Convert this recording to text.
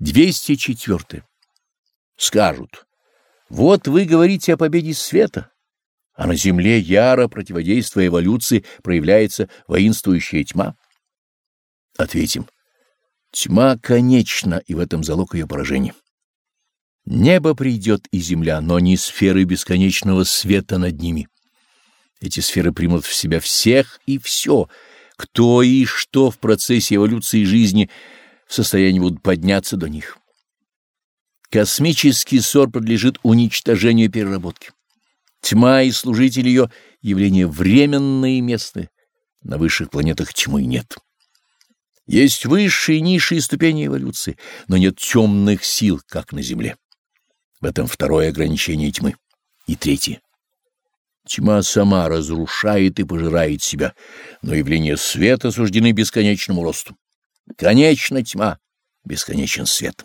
204. Скажут, вот вы говорите о победе света, а на Земле яро противодействуя эволюции проявляется воинствующая тьма. Ответим, тьма конечна, и в этом залог ее поражения. Небо придет и земля, но не сферы бесконечного света над ними. Эти сферы примут в себя всех и все, кто и что в процессе эволюции жизни – в состоянии будут подняться до них. Космический ссор подлежит уничтожению и переработке. Тьма и служитель ее — явление временное и местное. На высших планетах тьмы нет. Есть высшие и низшие ступени эволюции, но нет темных сил, как на Земле. В этом второе ограничение тьмы. И третье. Тьма сама разрушает и пожирает себя, но явления света суждены бесконечному росту. Конечна тьма, бесконечен свет.